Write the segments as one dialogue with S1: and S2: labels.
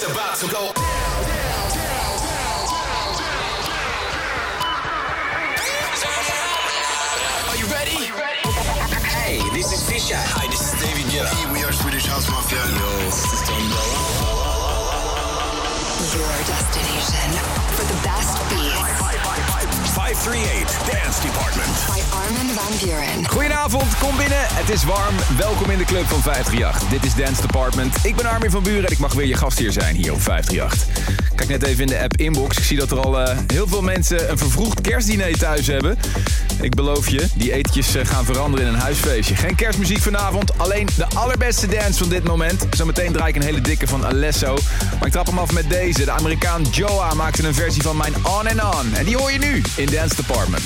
S1: It's about to go. Are you ready?
S2: Hey, this is Fisher.
S1: Hi, this is David Guetta.
S3: Hey, we are Swedish House Mafia.
S1: Yo, this is Tom
S4: Your destination for the best beats
S1: 538 Dance Department.
S4: by Armin van Buren.
S5: Goedenavond, kom binnen. Het is warm. Welkom in de club van 538. Dit is Dance Department. Ik ben Armin van Buren en ik mag weer je gastheer zijn hier op 538. Kijk net even in de app Inbox. Ik zie dat er al eh, heel veel mensen een vervroegd kerstdiner thuis hebben. Ik beloof je, die etentjes eh, gaan veranderen in een huisfeestje. Geen kerstmuziek vanavond, alleen de allerbeste dance van dit moment. Zometeen draai ik een hele dikke van Alesso. Maar ik trap hem af met deze. De Amerikaan Joa maakte een versie van mijn On and On. En die hoor je nu in Dance Department.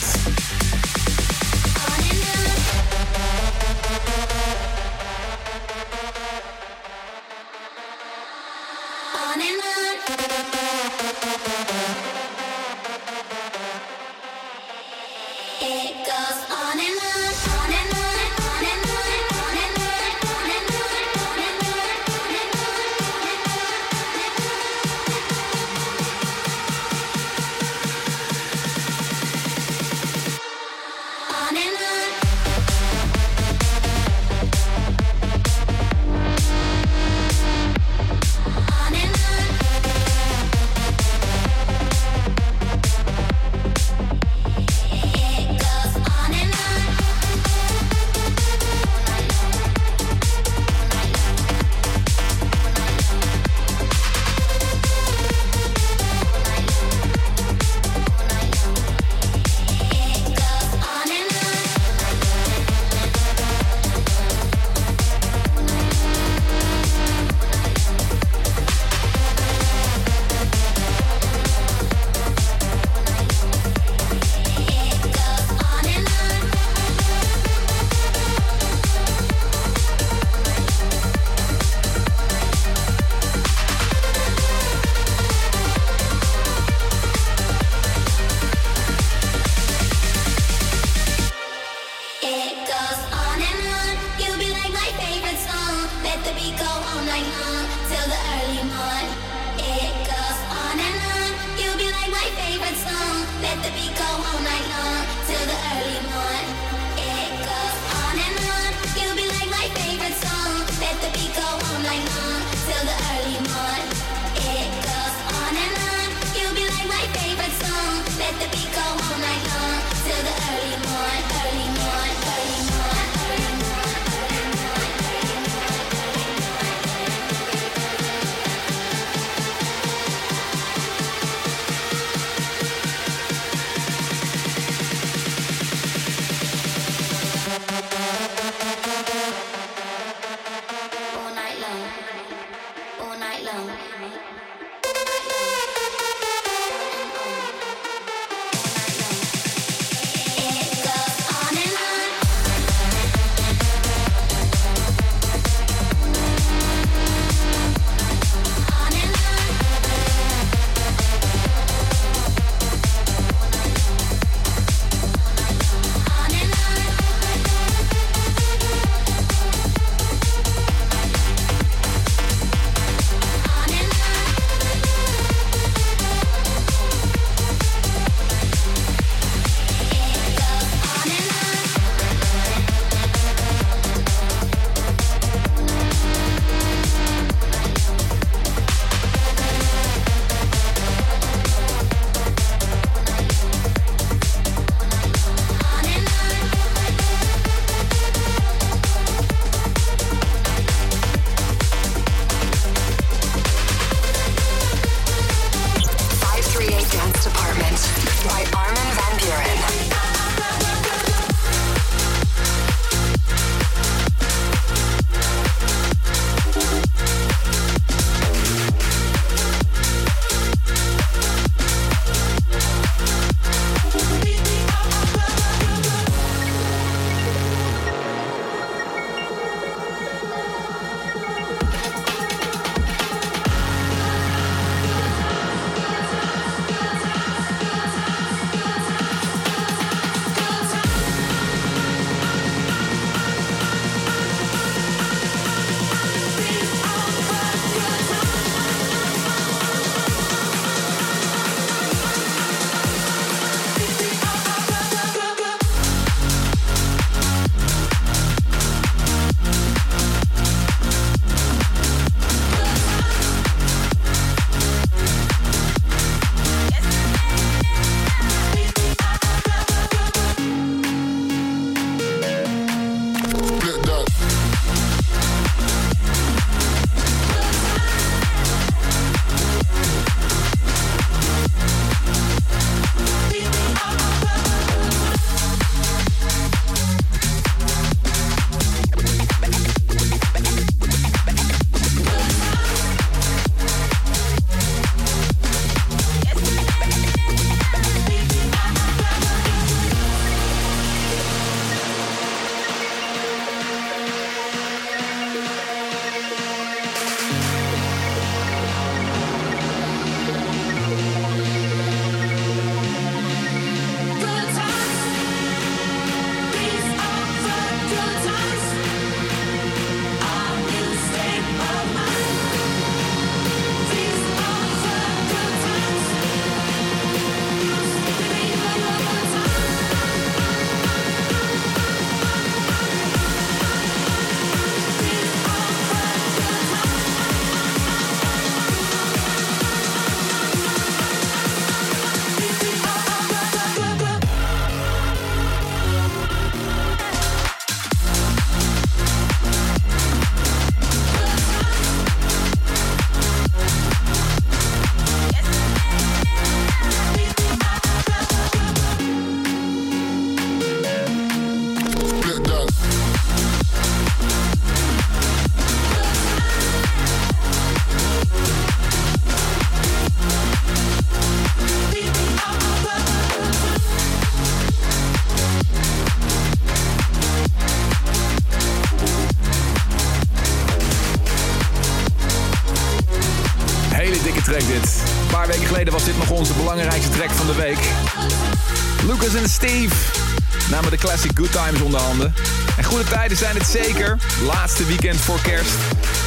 S6: Zeker. Laatste weekend voor kerst.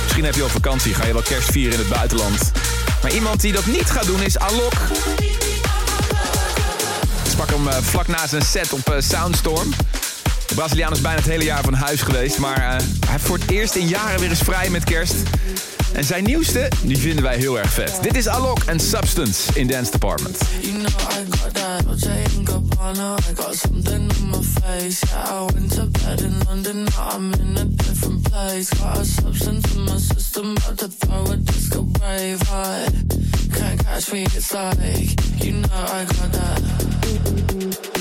S6: Misschien heb je al vakantie, ga je wel kerst vieren in het buitenland. Maar iemand die dat niet gaat doen is Alok. Ik sprak hem eh, vlak na zijn set op eh, Soundstorm. De Braziliaan is bijna het hele jaar van huis geweest. Maar eh, hij heeft voor het eerst in jaren weer eens vrij met kerst. En zijn nieuwste, die vinden wij heel erg vet. Dit is Alok en Substance in Dance Department.
S7: You know I got that Dolce & Gabbana I got something on my face. Yeah, I went to bed in London Now I'm in a different place. Got a substance in my system About to throw a disco brave heart Can't catch me, it's like You know I got that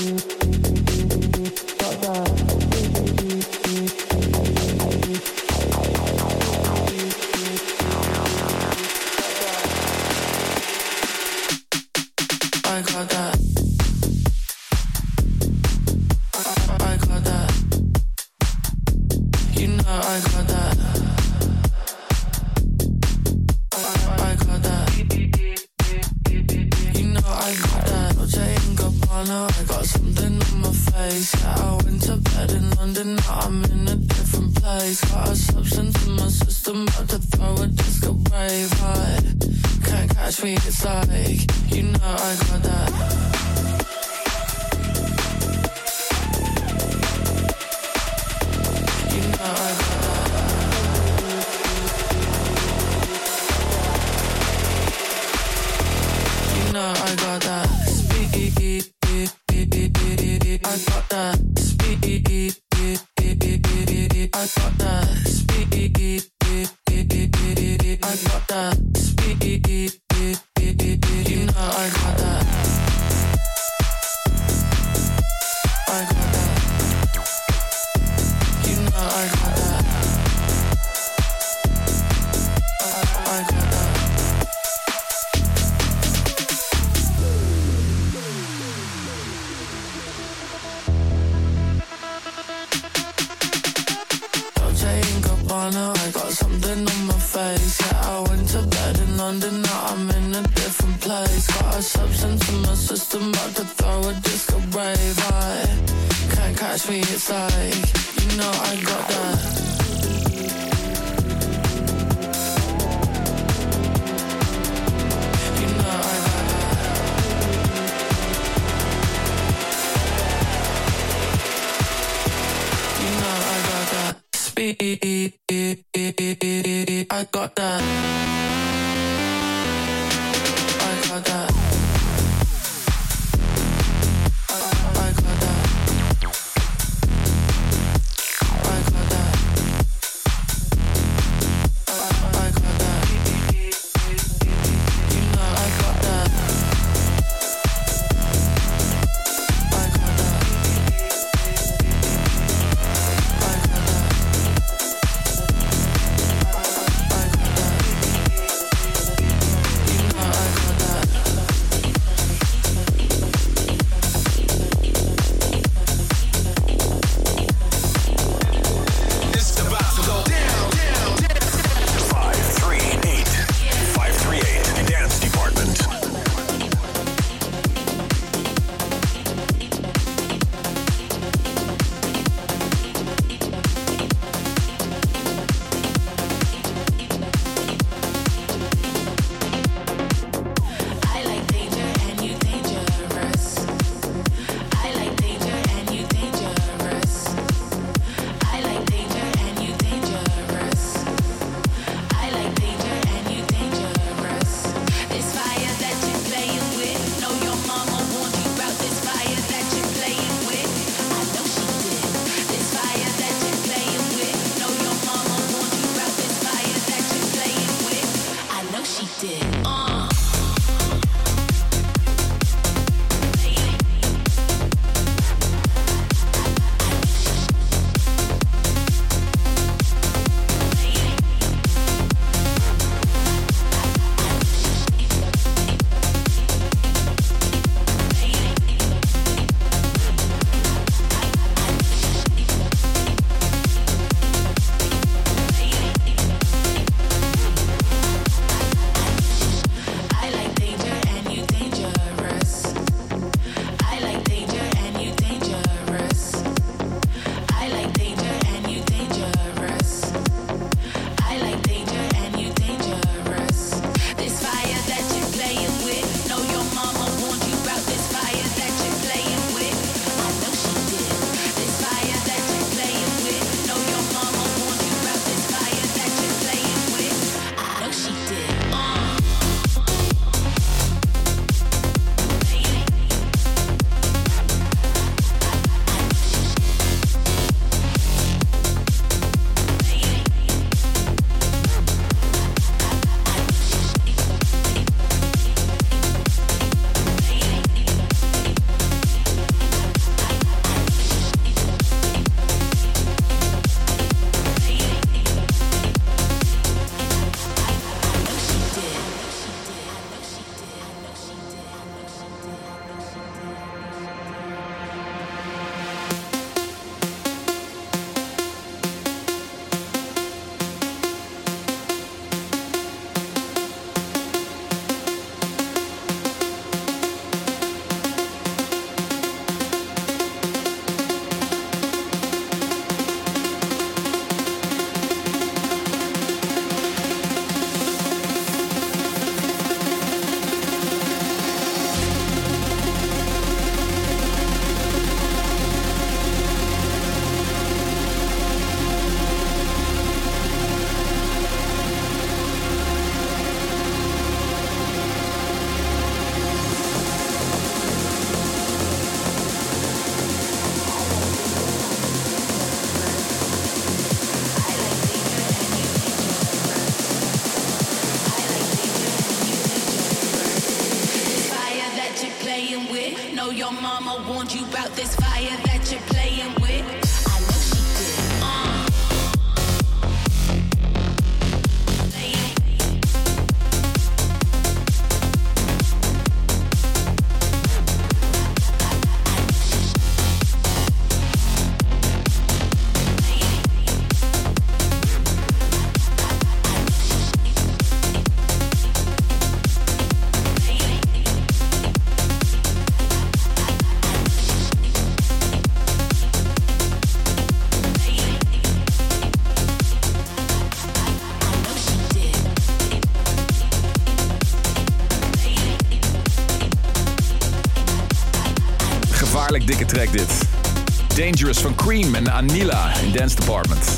S6: Cream en Anila in Dance Department.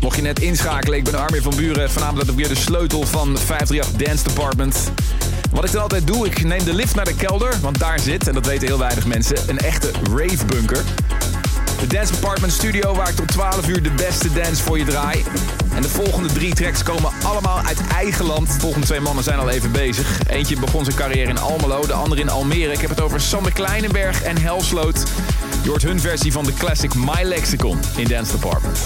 S6: Mocht je net inschakelen, ik ben Armin van Buren. Vanavond heb ik weer de sleutel van 538 Dance Department. Wat ik dan altijd doe, ik neem de lift naar de kelder, want daar zit, en dat weten heel weinig mensen, een echte rave bunker. De Dance Department Studio waar ik tot 12 uur de beste dance voor je draai. En de volgende drie tracks komen allemaal uit eigen land. De volgende twee mannen zijn al even bezig. Eentje begon zijn carrière in Almelo, de andere in Almere. Ik heb het over Sander Kleinenberg en Helsloot. Je hoort hun versie van de classic My Lexicon in Dance Department.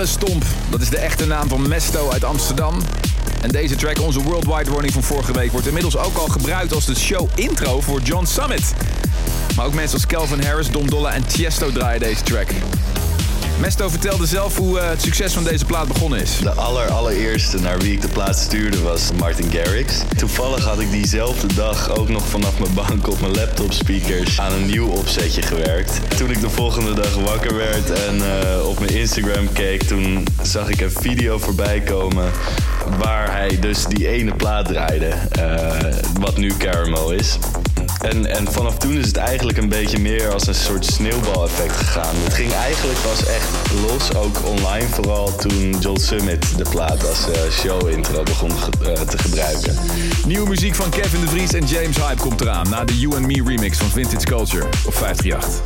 S6: Melle Stomp, dat is de echte naam van Mesto uit Amsterdam. En deze track, onze worldwide running van vorige week, wordt inmiddels ook al gebruikt als de show intro voor John Summit. Maar ook mensen als Calvin Harris, Dom Dolla en Tiesto draaien deze track. Mesto vertelde zelf hoe eh, het succes van deze plaat begonnen is.
S8: De aller, allereerste naar wie ik de plaat stuurde was Martin Garrix. Toevallig had ik diezelfde dag ook nog vanaf mijn bank op mijn laptop speakers aan een nieuw opzetje gewerkt. Toen ik de volgende dag wakker werd en eh, op mijn Instagram keek, toen zag ik een video voorbij komen waar hij dus die ene plaat draaide, eh, wat nu Caramel is. En, en vanaf toen is het eigenlijk een beetje meer als een soort sneeuwbaleffect gegaan. Het ging eigenlijk pas echt los, ook online vooral toen Joel Summit de plaat als uh, show-intro begon ge- eh, te gebruiken.
S6: Nieuwe muziek van Kevin de Vries en James Hype komt eraan na de You and Me remix van Vintage Culture op 538.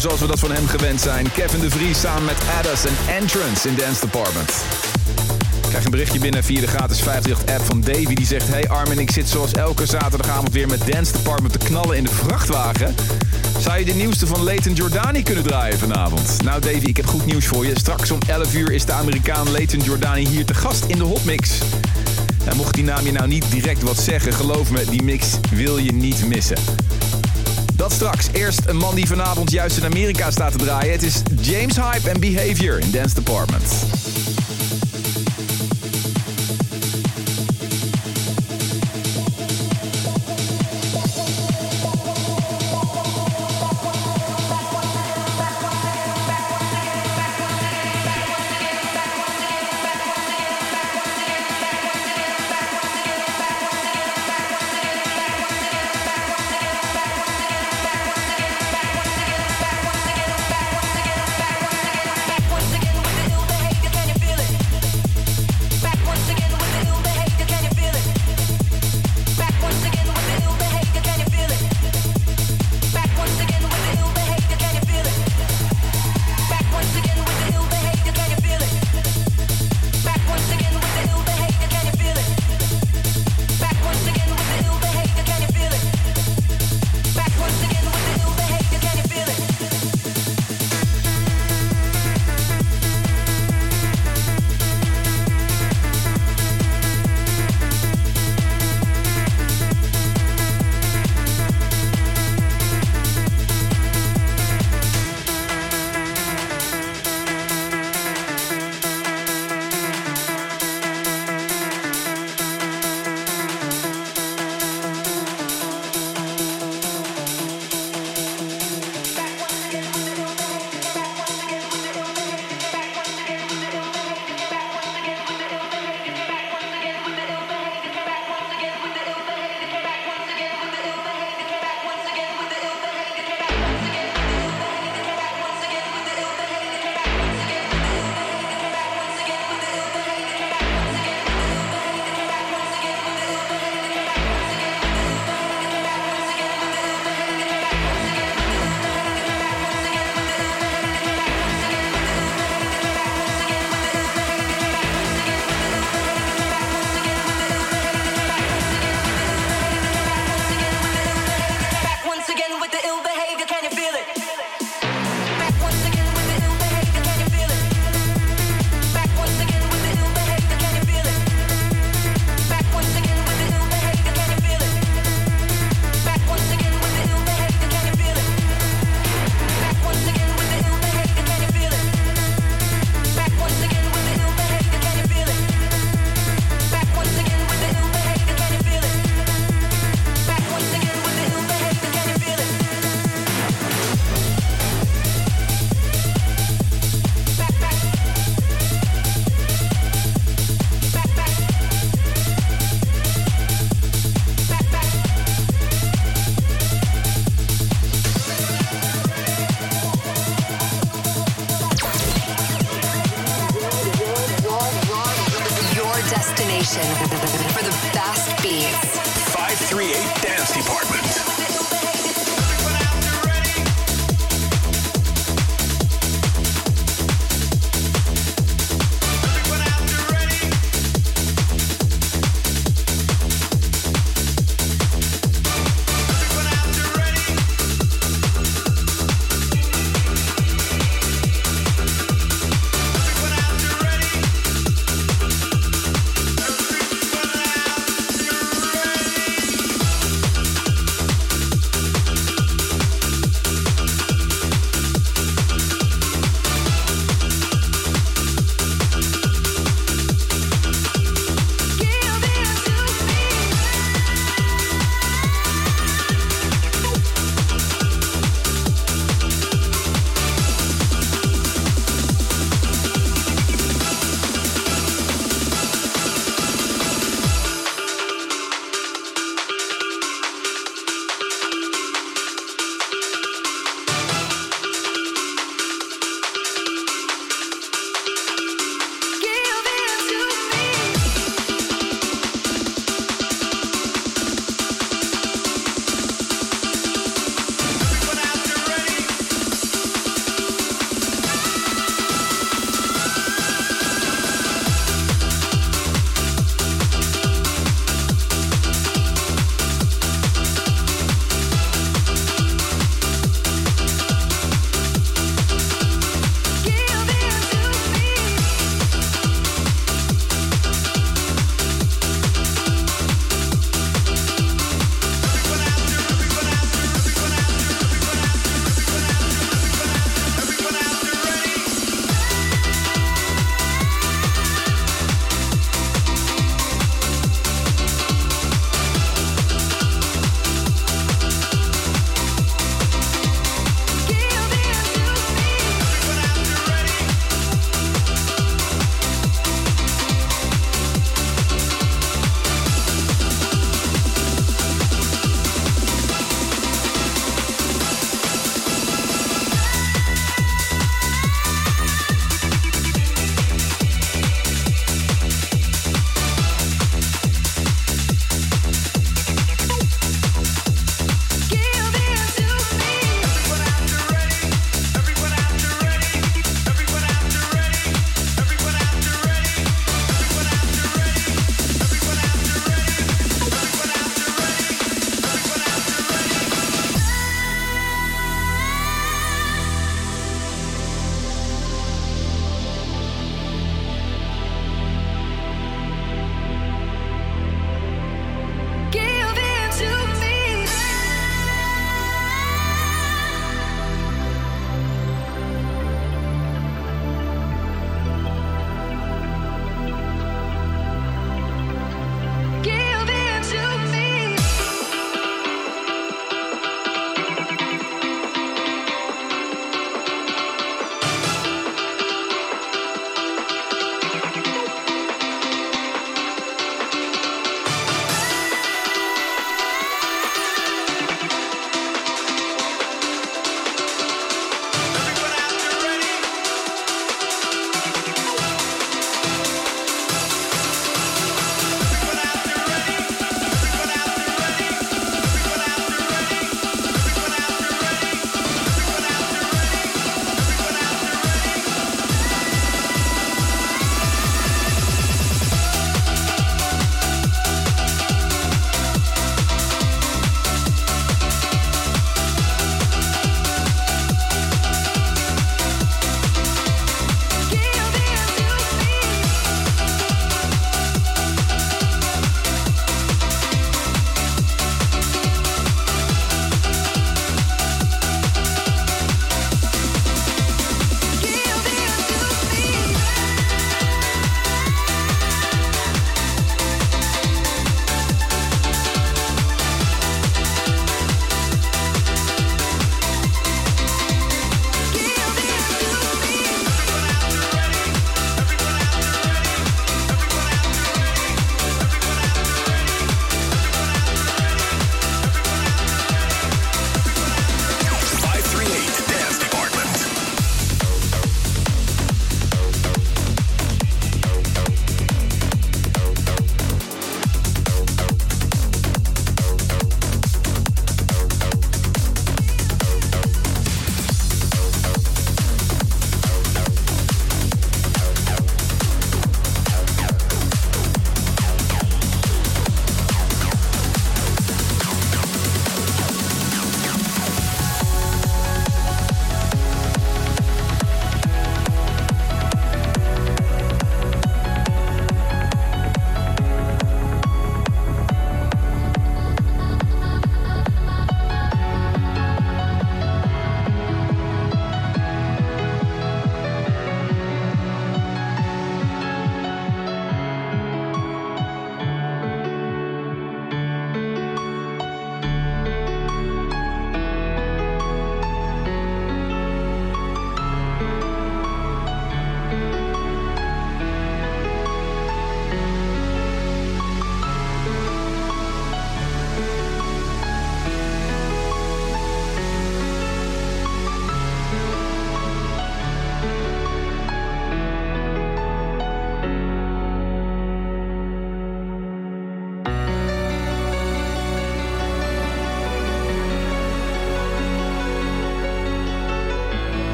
S6: Zoals we dat van hem gewend zijn. Kevin de Vries samen met Addis en Entrance in Dance Department. Ik krijg een berichtje binnen via de gratis 58-app van Davy. Die zegt... Hey Armin, ik zit zoals elke zaterdagavond weer met Dance Department te knallen in de vrachtwagen. Zou je de nieuwste van Leighton Jordani kunnen draaien vanavond? Nou Davy, ik heb goed nieuws voor je. Straks om 11 uur is de Amerikaan Leighton Jordani hier te gast in de Hotmix. En mocht die naam je nou niet direct wat zeggen, geloof me, die mix wil je niet missen. Straks. Eerst een man die vanavond juist in Amerika staat te draaien. Het is James Hype en Behavior in Dance Department.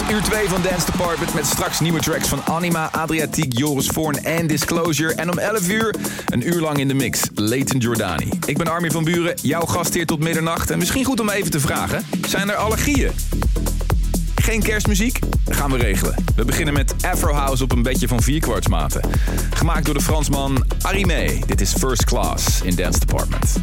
S6: Uur 2 van Dance Department... met straks nieuwe tracks van Anima, Adriatiek, Joris Voorn en Disclosure. En om 11 uur, een uur lang in de mix, Leighton Jordani. Ik ben Armin van Buren, jouw gastheer tot middernacht. En misschien goed om even te vragen, zijn er allergieën? Geen kerstmuziek? Gaan we regelen. We beginnen met Afro House op een bedje van vierkwartsmaten. Gemaakt door de Fransman Arimé. Dit is First Class in Dance Department.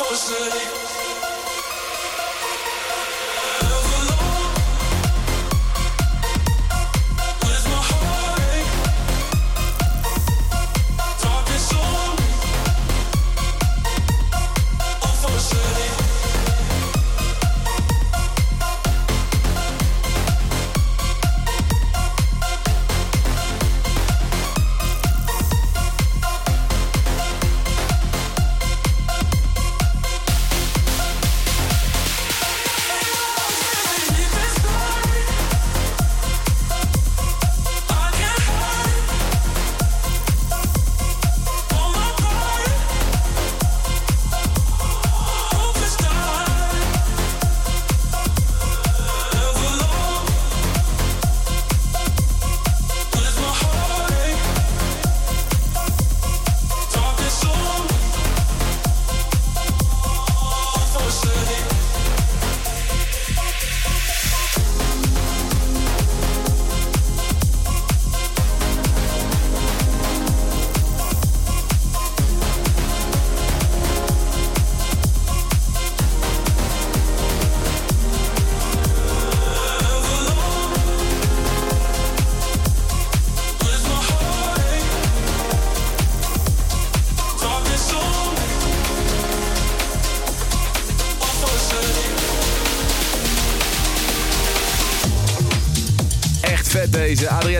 S6: Unfortunately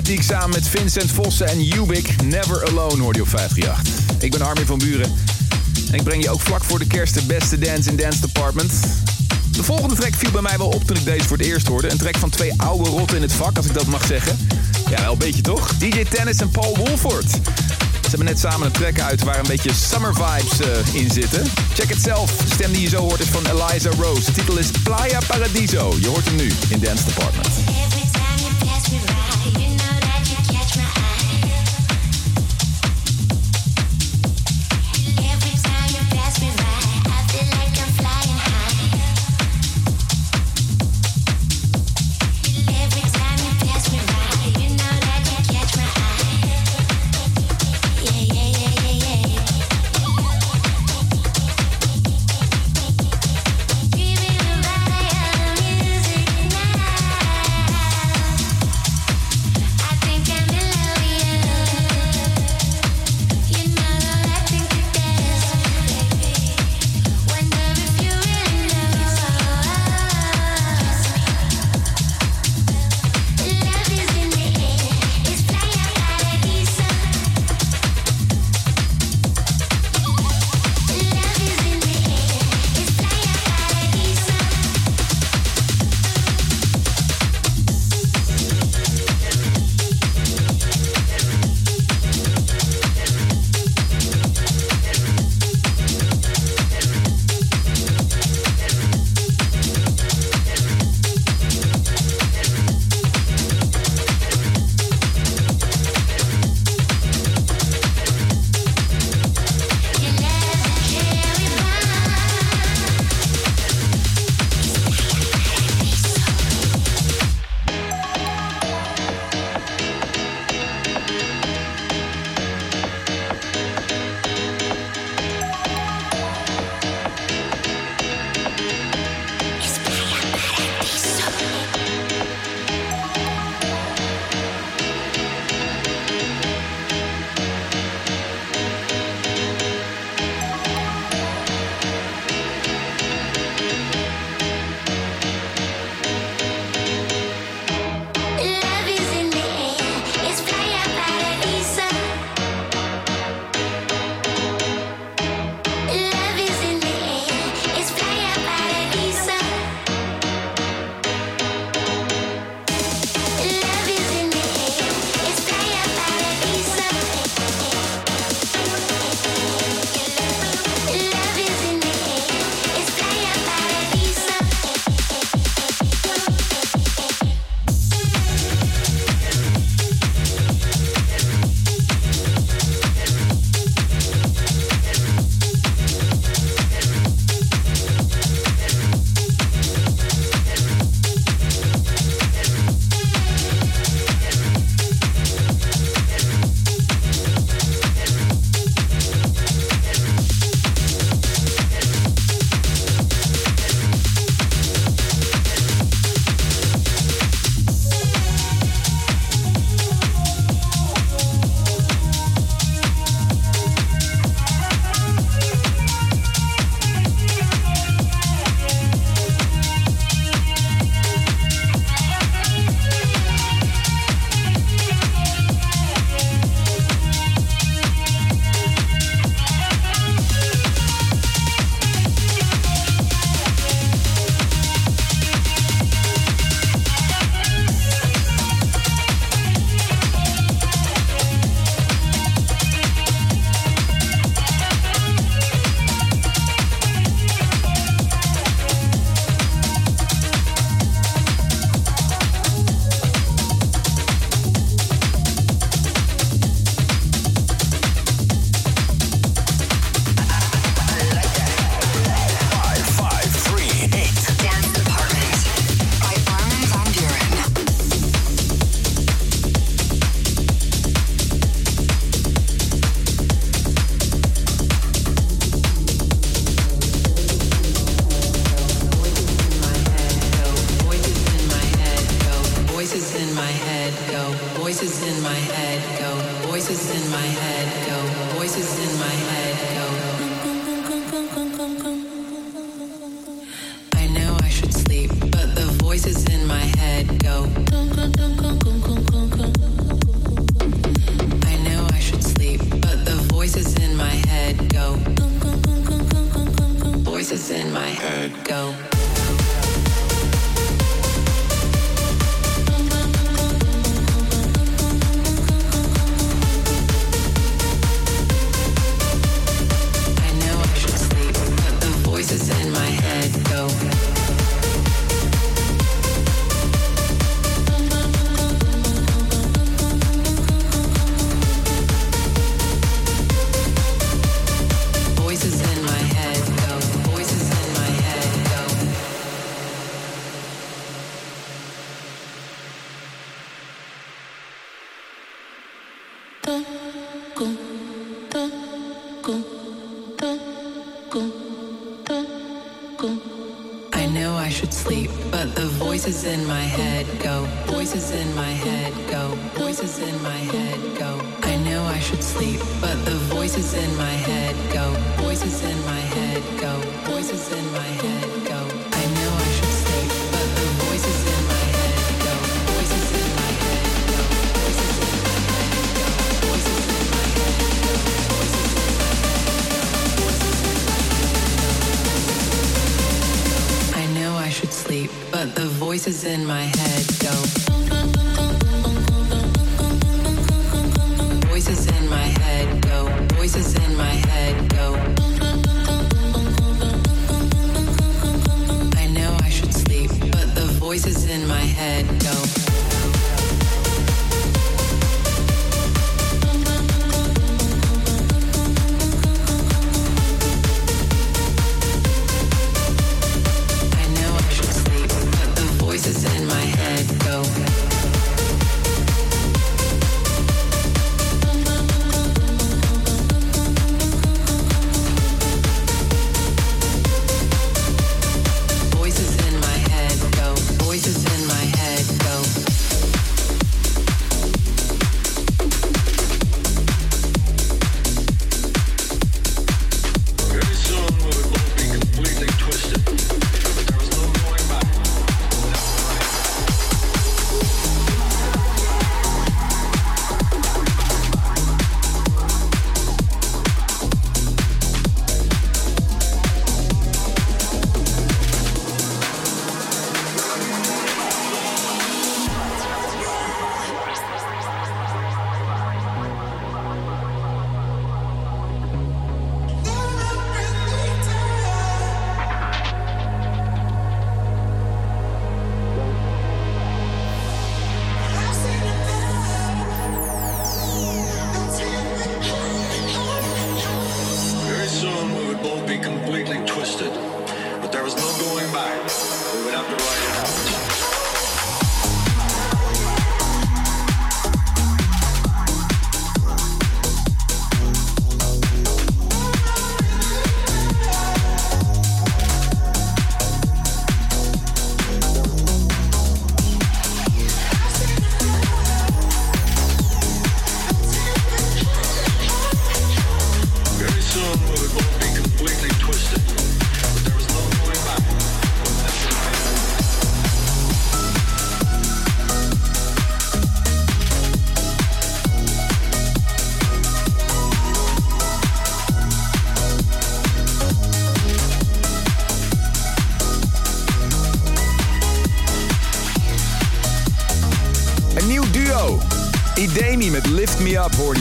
S6: Adriatiek samen met Vincent Vossen en Ubik. Never Alone hoor je op 538. Ik ben Armin van Buren. En ik breng je ook vlak voor de kerst de beste dance in Dance Department. De volgende track viel bij mij wel op toen ik deze voor het eerst hoorde. Een track van twee oude rotten in het vak, als ik dat mag zeggen. Ja, wel een beetje toch? DJ Tennis en Paul Wolford. Ze hebben net samen een track uit waar een beetje summer vibes eh, in zitten. Check het zelf. De stem die je zo hoort is van Eliza Rose. De titel is Playa Paradiso. Je hoort hem nu in Dance Department.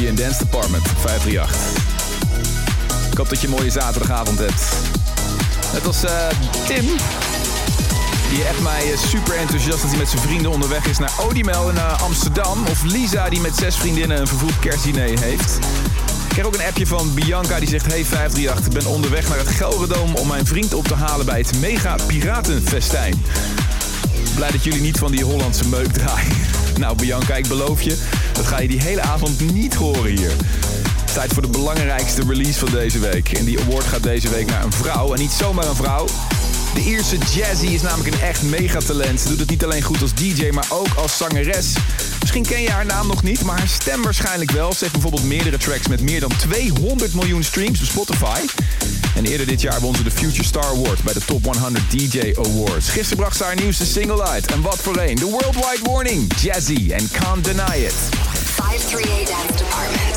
S7: In
S6: Dance Department op 538. Ik hoop dat je een mooie zaterdagavond hebt. Net als eh, Tim. Die appt mij eh, super enthousiast dat hij met zijn vrienden onderweg is naar Odimel in eh, Amsterdam. Of Lisa die met zes vriendinnen een vervoerd kerstdiner heeft. Ik kreeg ook een appje van Bianca die zegt... Hey 538, ik ben onderweg naar het Gelredome om mijn vriend op te halen bij het Mega Piratenfestijn. Blij dat jullie niet van die Hollandse meuk draaien. Nou Bianca, ik beloof je, dat ga je die hele avond niet horen hier. Tijd voor de belangrijkste release van deze week. En die award gaat deze week naar een vrouw. En niet zomaar een vrouw. De Ierse Jazzy is namelijk een echt megatalent. Ze doet het niet alleen goed als DJ, maar ook als zangeres. Misschien ken je haar naam nog niet, maar haar stem waarschijnlijk wel. Ze heeft bijvoorbeeld meerdere tracks met meer dan 200 miljoen streams op Spotify. En eerder dit jaar won ze de Future Star Award bij de Top 100 DJ Awards. Gisteren bracht ze haar nieuwste single uit. En wat voor een. The Worldwide Warning. Jazzy and Can't Deny It.
S4: 538 Dance Department.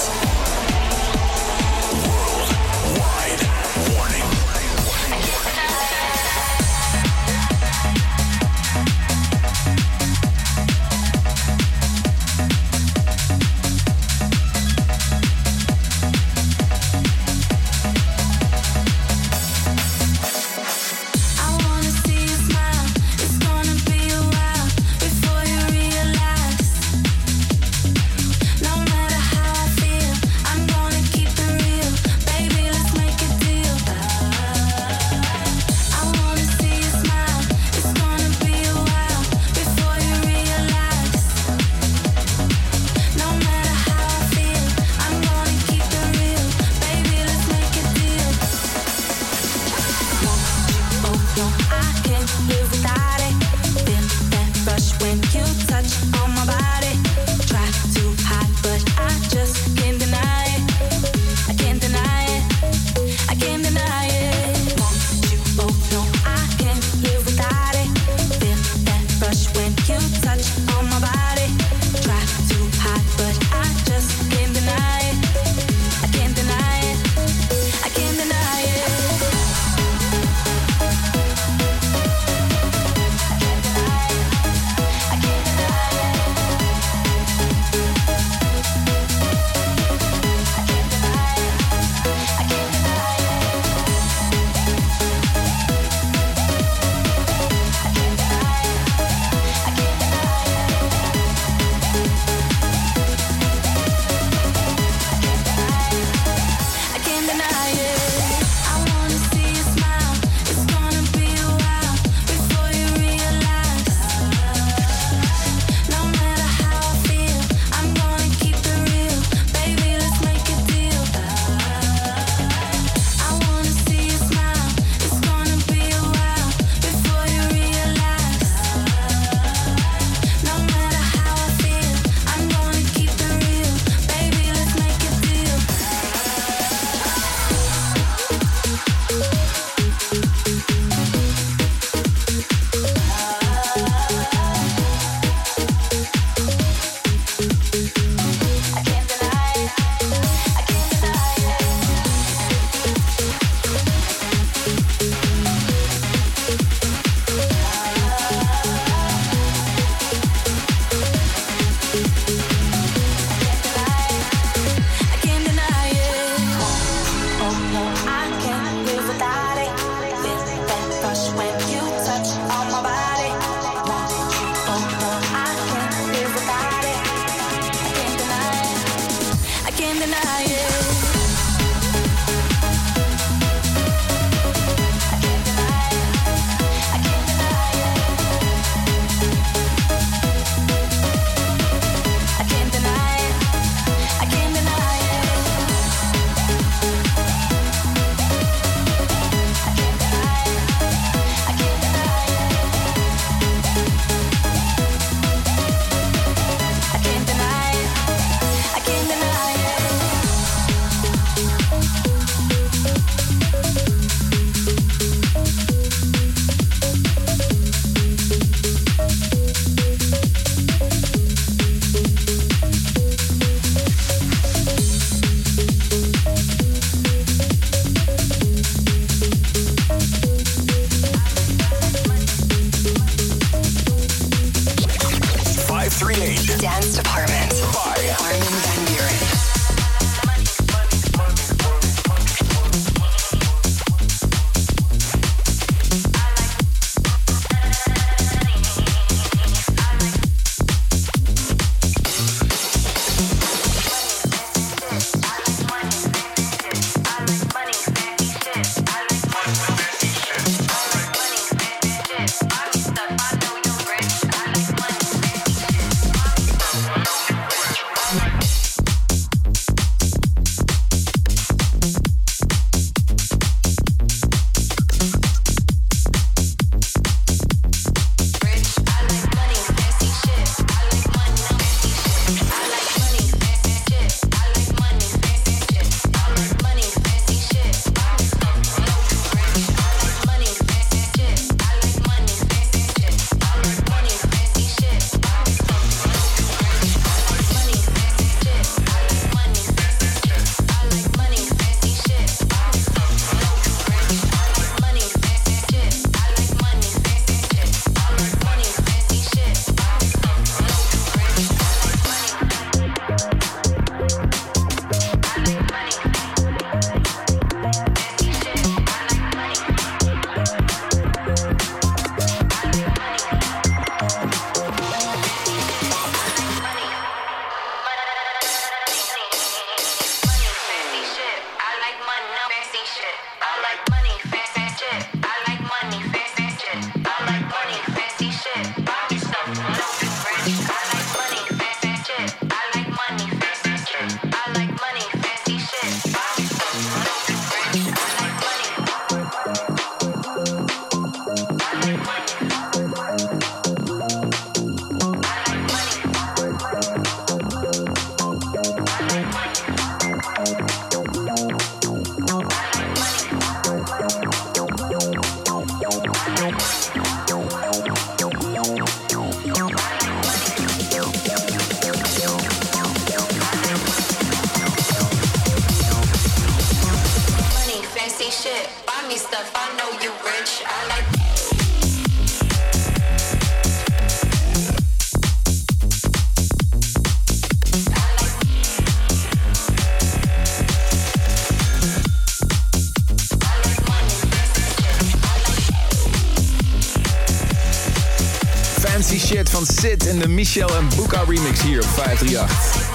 S6: En de Michel en Buka remix hier op 538.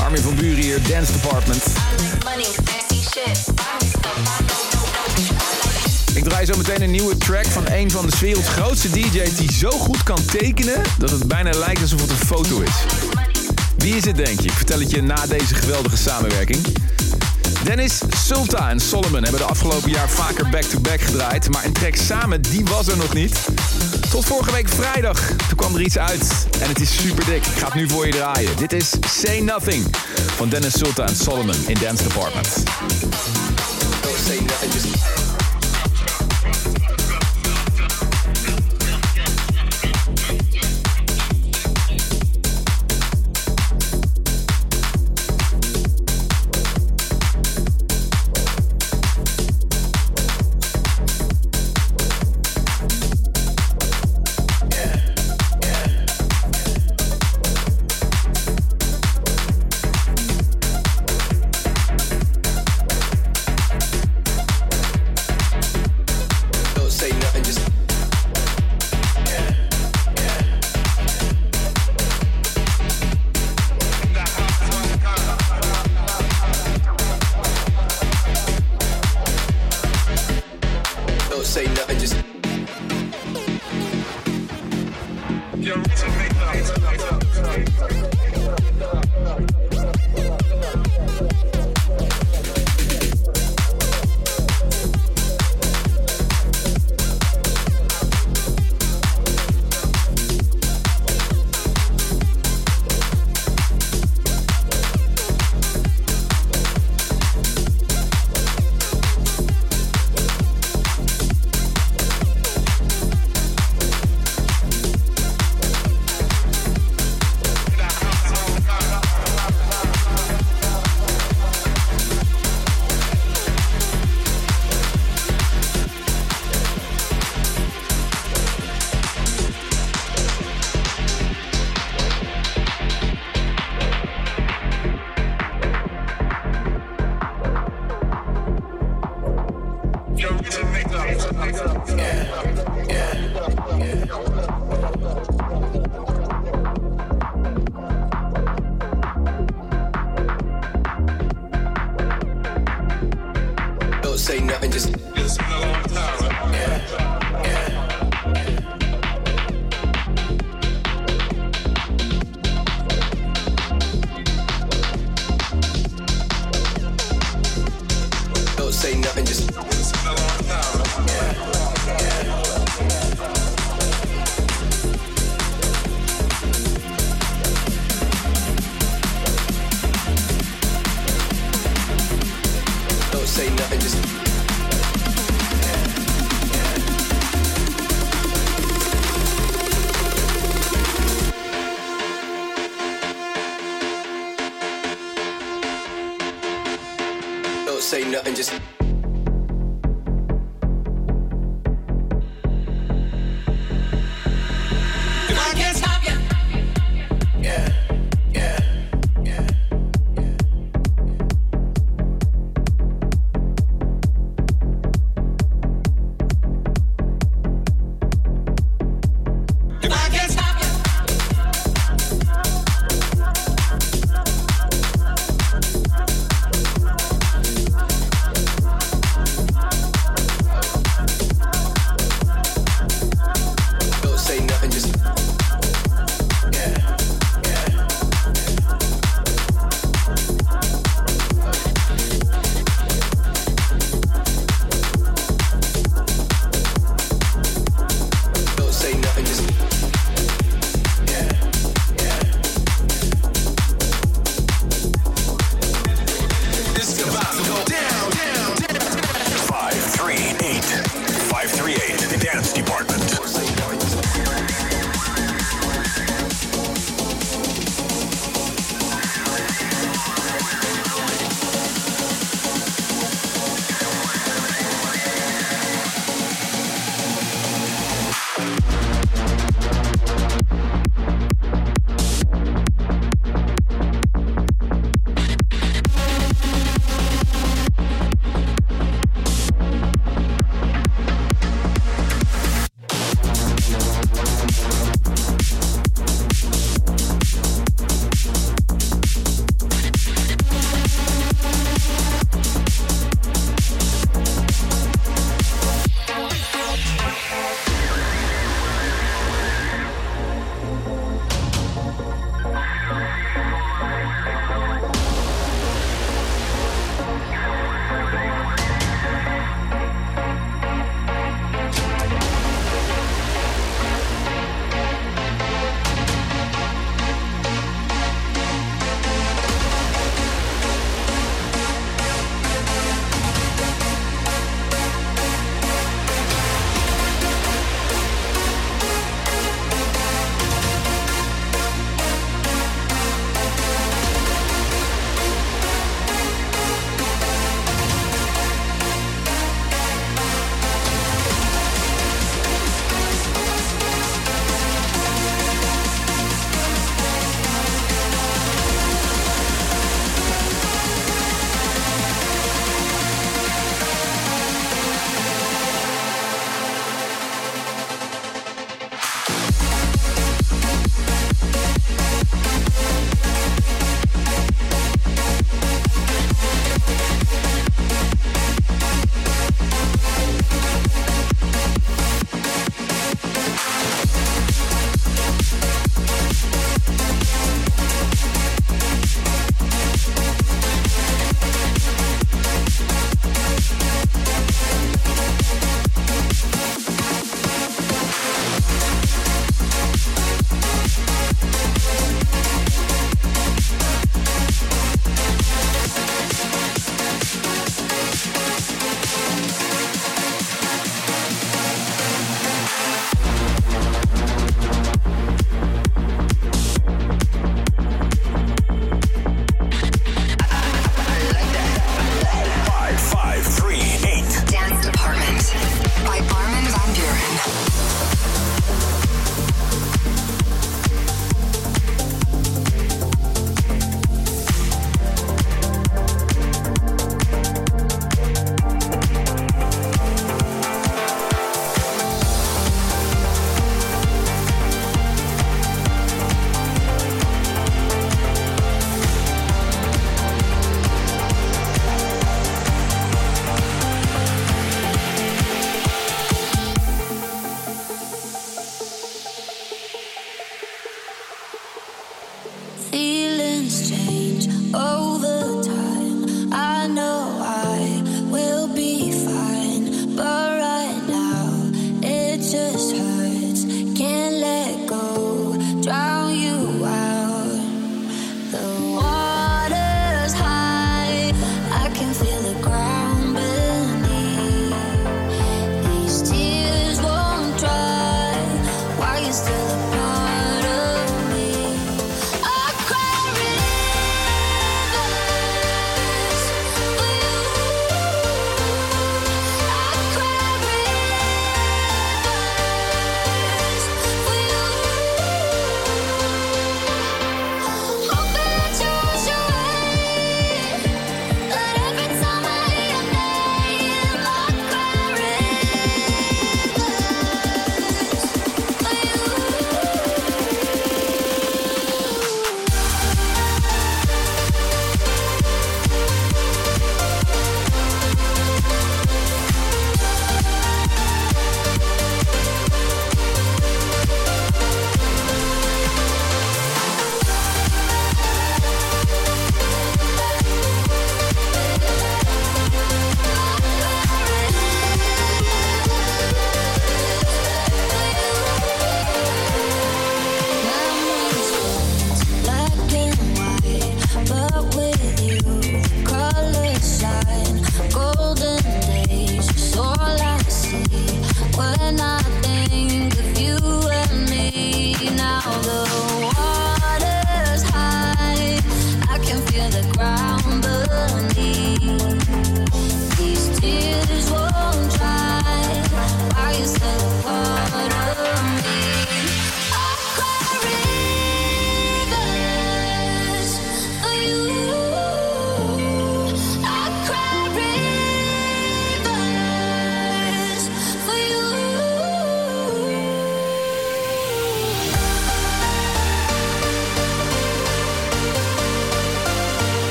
S6: Armin van Buren hier, Dance Department. Ik draai zo meteen een nieuwe track van een van de werelds grootste DJ's die zo goed kan tekenen dat het bijna lijkt alsof het een foto is. Wie is het denk je? Ik vertel het je na deze geweldige samenwerking. Dennis, Sulta en Solomon hebben de afgelopen jaar vaker back-to-back gedraaid, maar een track samen die was er nog niet. Tot vorige week vrijdag, toen kwam er iets uit en het is super dik. Ik ga het nu voor je draaien. Dit is Say Nothing van Dennis Sulta en Solomon in Dance Department.
S9: Say nothing, just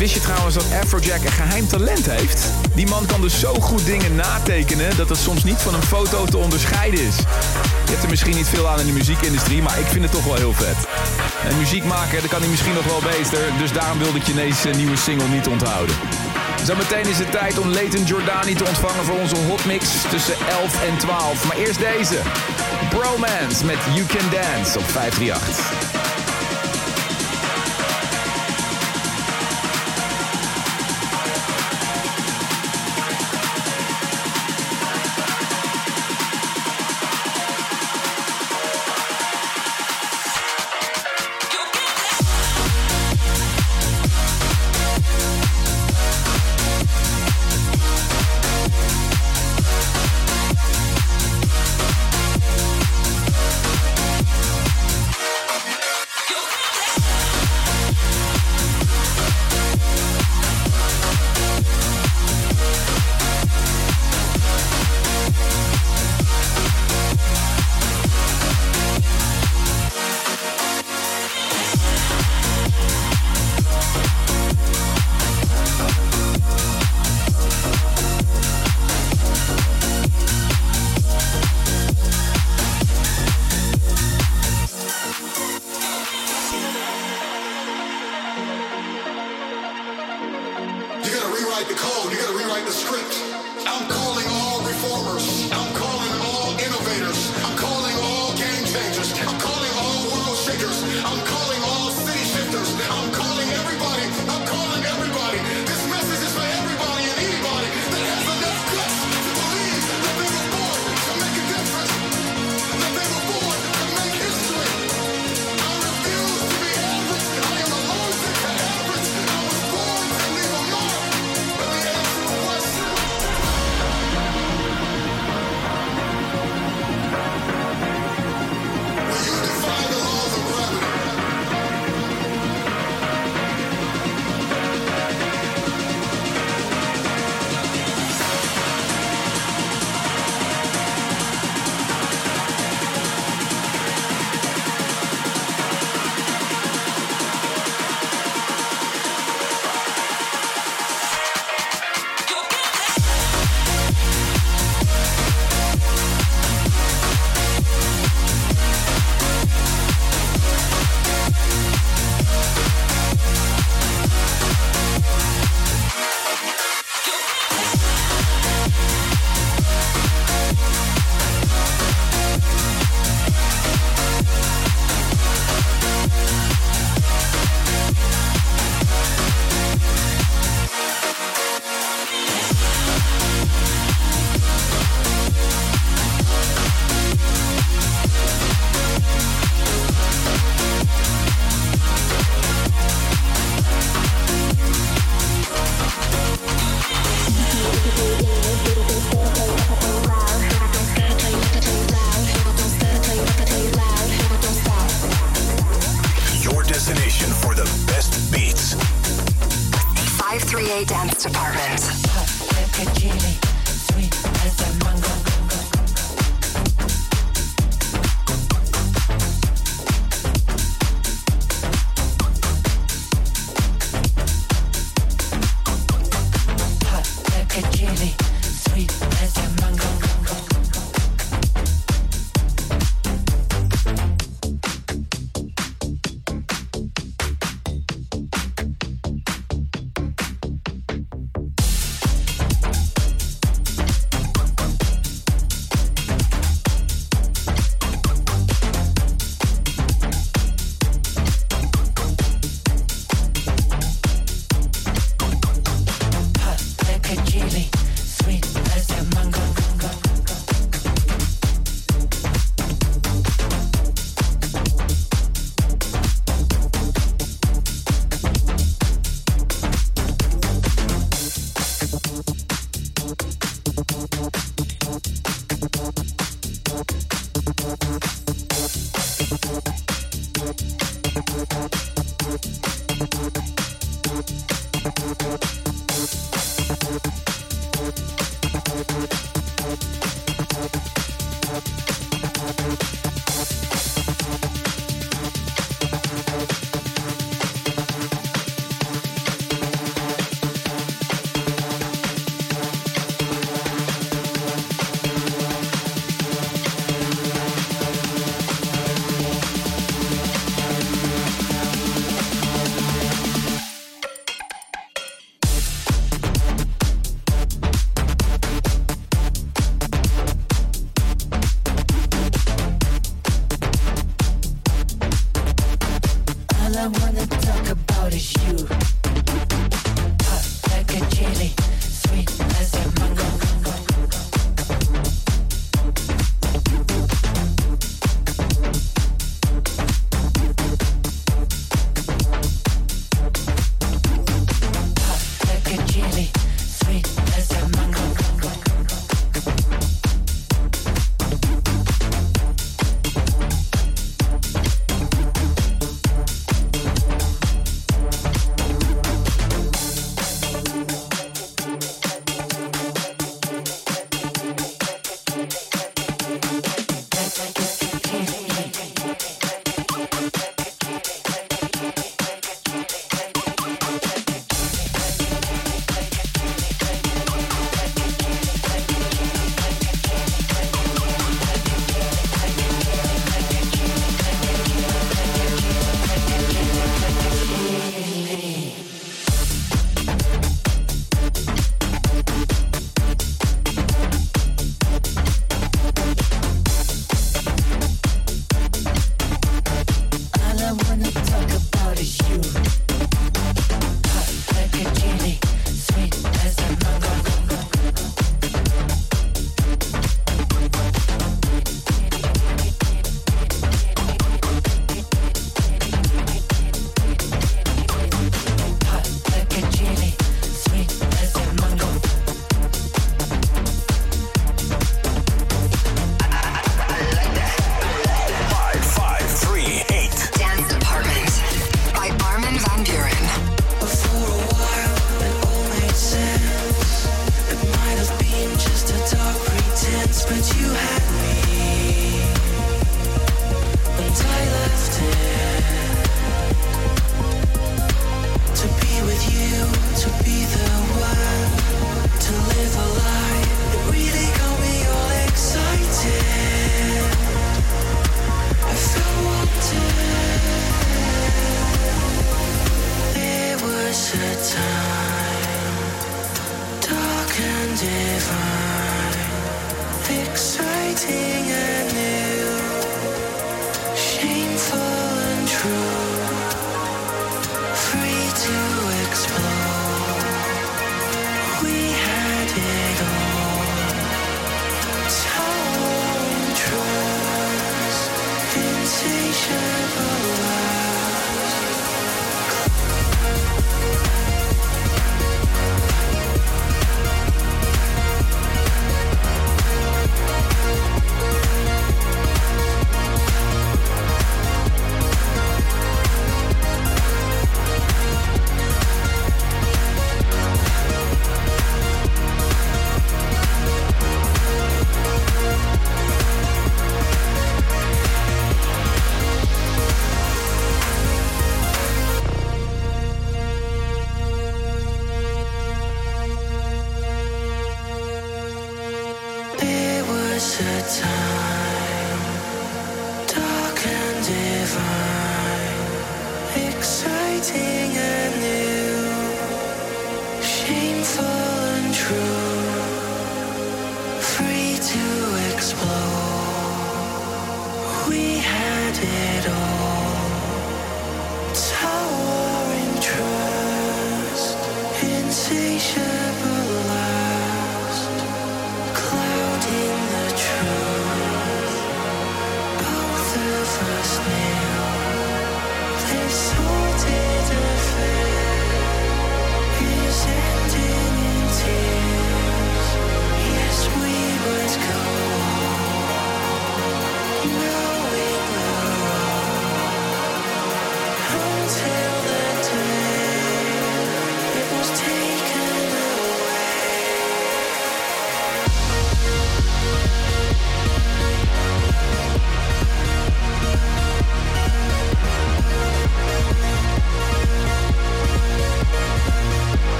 S10: Wist je trouwens dat Afrojack een geheim talent heeft? Die man kan dus zo goed dingen natekenen dat het soms niet van een foto te onderscheiden is. Je hebt er misschien niet veel aan in de muziekindustrie, maar ik vind het toch wel heel vet. En muziek maken, dat kan hij misschien nog wel beter, dus daarom wilde ik je ineens een nieuwe single niet onthouden. Zometeen is het tijd om Leighton Jordani te ontvangen voor onze hotmix tussen 11 en 12. Maar eerst deze. Bromance met You Can Dance op 538.